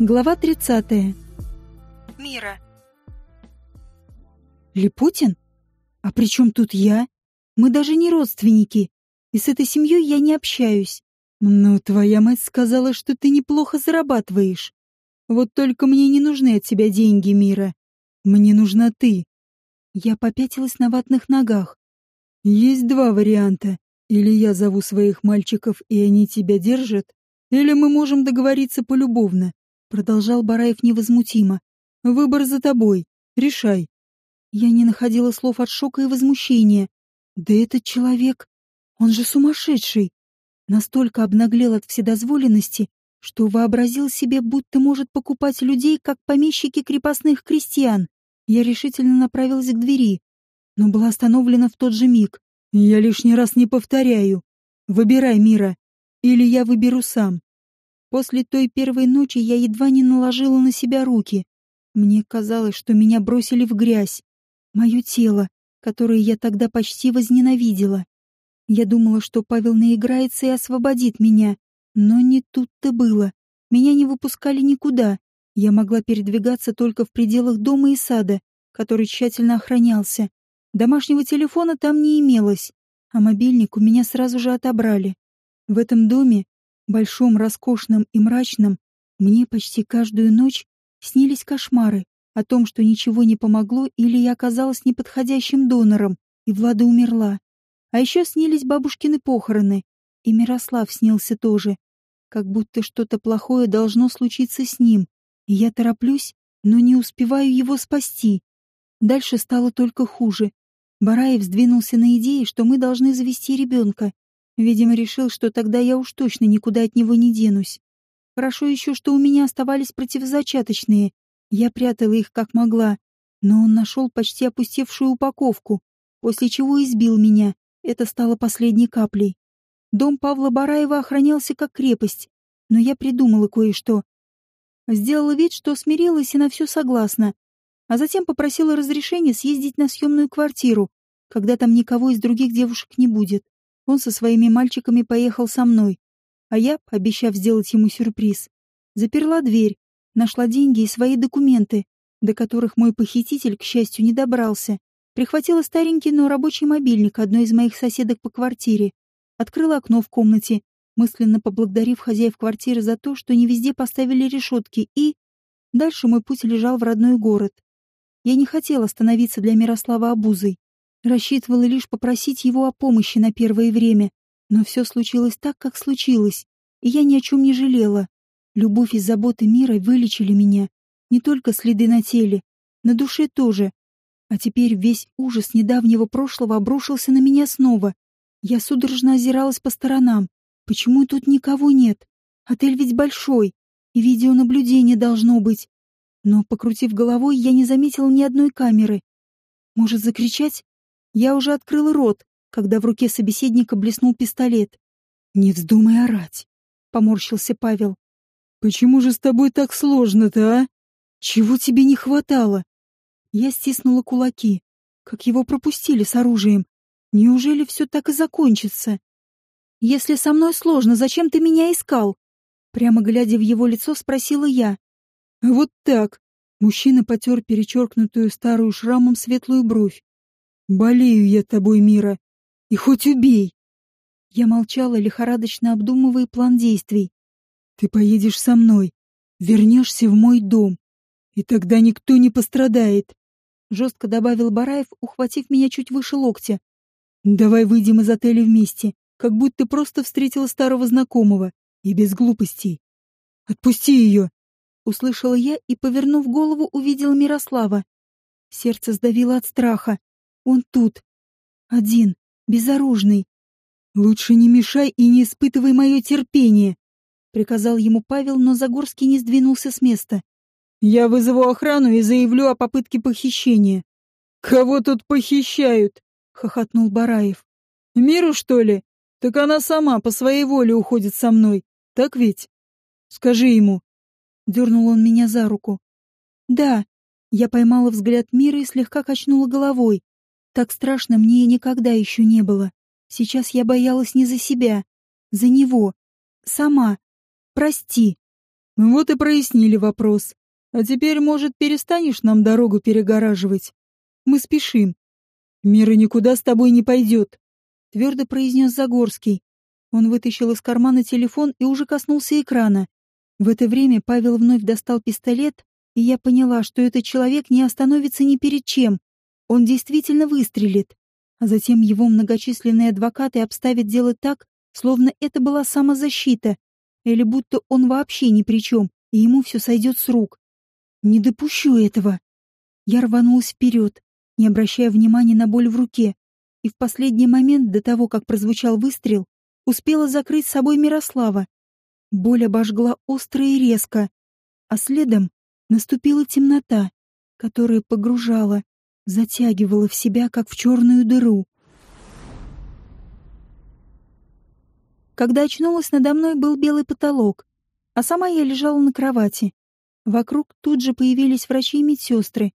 Глава 30. Мира. Липутин? А при чем тут я? Мы даже не родственники, и с этой семьей я не общаюсь. Ну, твоя мать сказала, что ты неплохо зарабатываешь. Вот только мне не нужны от тебя деньги, Мира. Мне нужна ты. Я попятилась на ватных ногах. Есть два варианта. Или я зову своих мальчиков, и они тебя держат, или мы можем договориться полюбовно. Продолжал Бараев невозмутимо. Выбор за тобой. Решай. Я не находила слов от шока и возмущения. Да этот человек, он же сумасшедший. Настолько обнаглел от вседозволенности, что вообразил себе, будто может покупать людей, как помещики крепостных крестьян. Я решительно направилась к двери, но была остановлена в тот же миг. Я лишний раз не повторяю. Выбирай, Мира, или я выберу сам. После той первой ночи я едва не наложила на себя руки. Мне казалось, что меня бросили в грязь. Мое тело, которое я тогда почти возненавидела. Я думала, что Павел наиграется и освободит меня. Но не тут-то было. Меня не выпускали никуда. Я могла передвигаться только в пределах дома и сада, который тщательно охранялся. Домашнего телефона там не имелось, а мобильник у меня сразу же отобрали. В этом доме большом, роскошном и мрачном, мне почти каждую ночь снились кошмары о том, что ничего не помогло или я оказалась неподходящим донором, и Влада умерла. А еще снились бабушкины похороны, и Мирослав снился тоже, как будто что-то плохое должно случиться с ним, и я тороплюсь, но не успеваю его спасти. Дальше стало только хуже. Бараев сдвинулся на идее, что мы должны завести ребенка, Видимо, решил, что тогда я уж точно никуда от него не денусь. Хорошо еще, что у меня оставались противозачаточные. Я прятала их как могла, но он нашел почти опустевшую упаковку, после чего избил меня. Это стало последней каплей. Дом Павла Бараева охранялся как крепость, но я придумала кое-что. Сделала вид, что смирилась и на все согласна, а затем попросила разрешения съездить на съемную квартиру, когда там никого из других девушек не будет. Он со своими мальчиками поехал со мной, а я, обещав сделать ему сюрприз, заперла дверь, нашла деньги и свои документы, до которых мой похититель, к счастью, не добрался. Прихватила старенький, но рабочий мобильник одной из моих соседок по квартире. Открыла окно в комнате, мысленно поблагодарив хозяев квартиры за то, что не везде поставили решетки, и... Дальше мой путь лежал в родной город. Я не хотела становиться для Мирослава обузой. Рассчитывала лишь попросить его о помощи на первое время, но все случилось так, как случилось, и я ни о чем не жалела. Любовь и заботы мира вылечили меня. Не только следы на теле, на душе тоже. А теперь весь ужас недавнего прошлого обрушился на меня снова. Я судорожно озиралась по сторонам. Почему тут никого нет? Отель ведь большой, и видеонаблюдение должно быть. Но, покрутив головой, я не заметила ни одной камеры. Может, закричать? Я уже открыл рот, когда в руке собеседника блеснул пистолет. «Не вздумай орать», — поморщился Павел. «Почему же с тобой так сложно-то, а? Чего тебе не хватало?» Я стиснула кулаки. Как его пропустили с оружием? Неужели все так и закончится? «Если со мной сложно, зачем ты меня искал?» Прямо глядя в его лицо, спросила я. «Вот так». Мужчина потер перечеркнутую старую шрамом светлую бровь. Болею я тобой, Мира, и хоть убей. Я молчала, лихорадочно обдумывая план действий. Ты поедешь со мной, вернешься в мой дом, и тогда никто не пострадает. Жестко добавил Бараев, ухватив меня чуть выше локтя. Давай выйдем из отеля вместе, как будто просто встретила старого знакомого, и без глупостей. Отпусти ее! Услышала я и, повернув голову, увидела Мирослава. Сердце сдавило от страха. Он тут. Один, безоружный. «Лучше не мешай и не испытывай мое терпение», — приказал ему Павел, но Загорский не сдвинулся с места. «Я вызову охрану и заявлю о попытке похищения». «Кого тут похищают?» — хохотнул Бараев. «Миру, что ли? Так она сама по своей воле уходит со мной. Так ведь? Скажи ему». Дернул он меня за руку. «Да». Я поймала взгляд Мира и слегка качнула головой. Так страшно мне никогда еще не было. Сейчас я боялась не за себя, за него. Сама. Прости. Вот и прояснили вопрос. А теперь, может, перестанешь нам дорогу перегораживать? Мы спешим. Мира никуда с тобой не пойдет, твердо произнес Загорский. Он вытащил из кармана телефон и уже коснулся экрана. В это время Павел вновь достал пистолет, и я поняла, что этот человек не остановится ни перед чем. Он действительно выстрелит. А затем его многочисленные адвокаты обставят дело так, словно это была самозащита, или будто он вообще ни при чем, и ему все сойдет с рук. Не допущу этого. Я рванулась вперед, не обращая внимания на боль в руке, и в последний момент до того, как прозвучал выстрел, успела закрыть собой Мирослава. Боль обожгла остро и резко, а следом наступила темнота, которая погружала, затягивала в себя, как в черную дыру. Когда очнулась, надо мной был белый потолок, а сама я лежала на кровати. Вокруг тут же появились врачи и медсестры.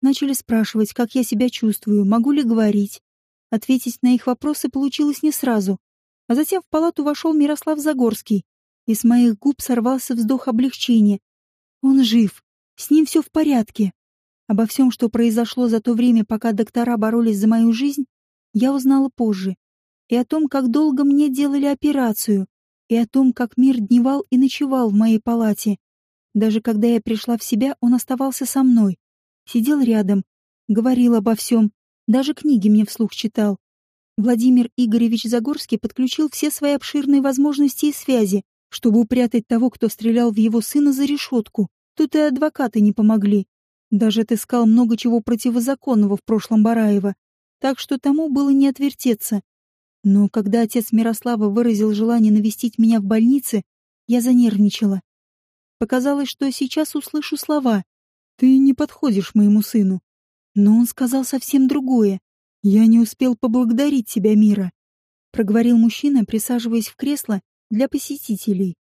Начали спрашивать, как я себя чувствую, могу ли говорить. Ответить на их вопросы получилось не сразу. А затем в палату вошел Мирослав Загорский, и с моих губ сорвался вздох облегчения. Он жив, с ним все в порядке. Обо всем, что произошло за то время, пока доктора боролись за мою жизнь, я узнала позже. И о том, как долго мне делали операцию, и о том, как мир дневал и ночевал в моей палате. Даже когда я пришла в себя, он оставался со мной. Сидел рядом, говорил обо всем, даже книги мне вслух читал. Владимир Игоревич Загорский подключил все свои обширные возможности и связи, чтобы упрятать того, кто стрелял в его сына за решетку. Тут и адвокаты не помогли. Даже отыскал много чего противозаконного в прошлом Бараева, так что тому было не отвертеться. Но когда отец Мирослава выразил желание навестить меня в больнице, я занервничала. Показалось, что сейчас услышу слова. «Ты не подходишь моему сыну». Но он сказал совсем другое. «Я не успел поблагодарить тебя, Мира», — проговорил мужчина, присаживаясь в кресло для посетителей.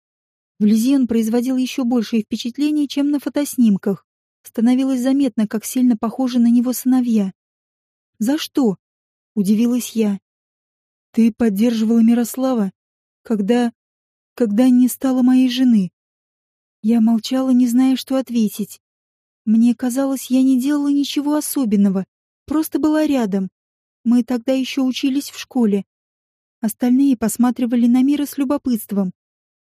Вблизи он производил еще большее впечатление, чем на фотоснимках. Становилось заметно, как сильно похожи на него сыновья. «За что?» — удивилась я. «Ты поддерживала Мирослава, когда... когда не стала моей жены». Я молчала, не зная, что ответить. Мне казалось, я не делала ничего особенного, просто была рядом. Мы тогда еще учились в школе. Остальные посматривали на мира с любопытством,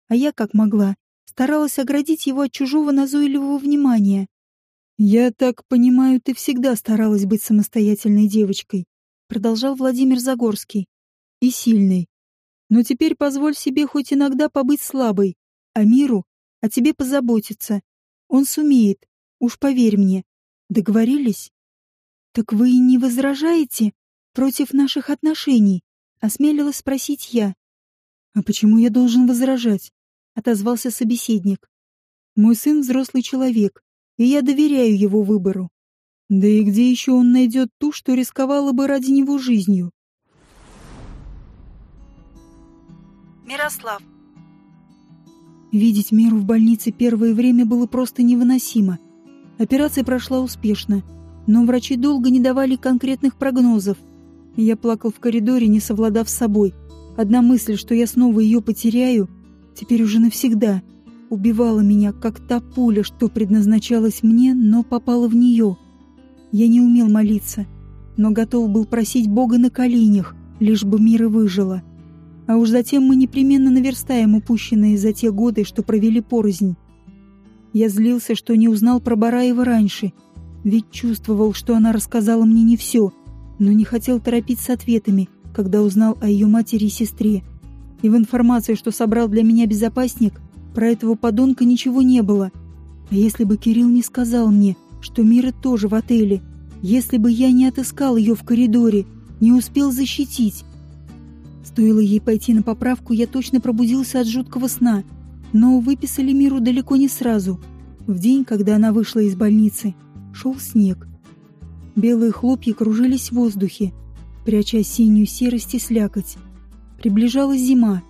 а я, как могла, старалась оградить его от чужого назойливого внимания. «Я так понимаю, ты всегда старалась быть самостоятельной девочкой», продолжал Владимир Загорский. «И сильной. Но теперь позволь себе хоть иногда побыть слабой, а миру о тебе позаботиться. Он сумеет, уж поверь мне. Договорились?» «Так вы не возражаете против наших отношений?» — осмелилась спросить я. «А почему я должен возражать?» — отозвался собеседник. «Мой сын взрослый человек, и я доверяю его выбору. Да и где еще он найдет ту, что рисковала бы ради него жизнью?» Мирослав. Видеть Миру в больнице первое время было просто невыносимо. Операция прошла успешно, но врачи долго не давали конкретных прогнозов. Я плакал в коридоре, не совладав с собой. Одна мысль, что я снова ее потеряю, теперь уже навсегда, убивала меня, как та пуля, что предназначалась мне, но попала в нее. Я не умел молиться, но готов был просить Бога на коленях, лишь бы мира выжила. А уж затем мы непременно наверстаем упущенные за те годы, что провели порознь. Я злился, что не узнал про Бараева раньше, ведь чувствовал, что она рассказала мне не все, но не хотел торопить с ответами, когда узнал о ее матери и сестре. И в информации, что собрал для меня безопасник, про этого подонка ничего не было. А если бы Кирилл не сказал мне, что Мира тоже в отеле, если бы я не отыскал ее в коридоре, не успел защитить. Стоило ей пойти на поправку, я точно пробудился от жуткого сна, но выписали Миру далеко не сразу. В день, когда она вышла из больницы, шел снег. Белые хлопья кружились в воздухе, пряча синюю серость и слякоть. Приближалась зима.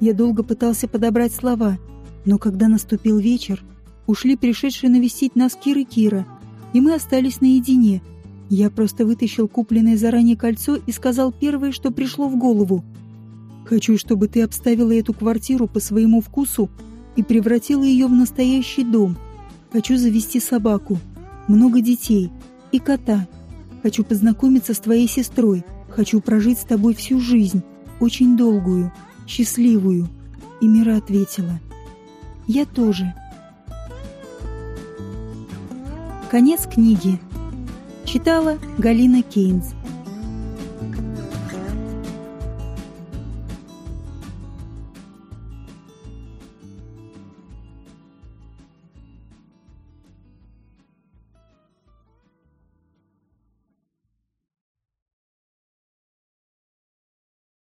Я долго пытался подобрать слова, но когда наступил вечер, ушли пришедшие навестить нас Кир и Кира, и мы остались наедине. Я просто вытащил купленное заранее кольцо и сказал первое, что пришло в голову. «Хочу, чтобы ты обставила эту квартиру по своему вкусу и превратила ее в настоящий дом. Хочу завести собаку, много детей и кота. Хочу познакомиться с твоей сестрой. Хочу прожить с тобой всю жизнь, очень долгую, счастливую. И Мира ответила. Я тоже. Конец книги. Читала Галина Кейнс.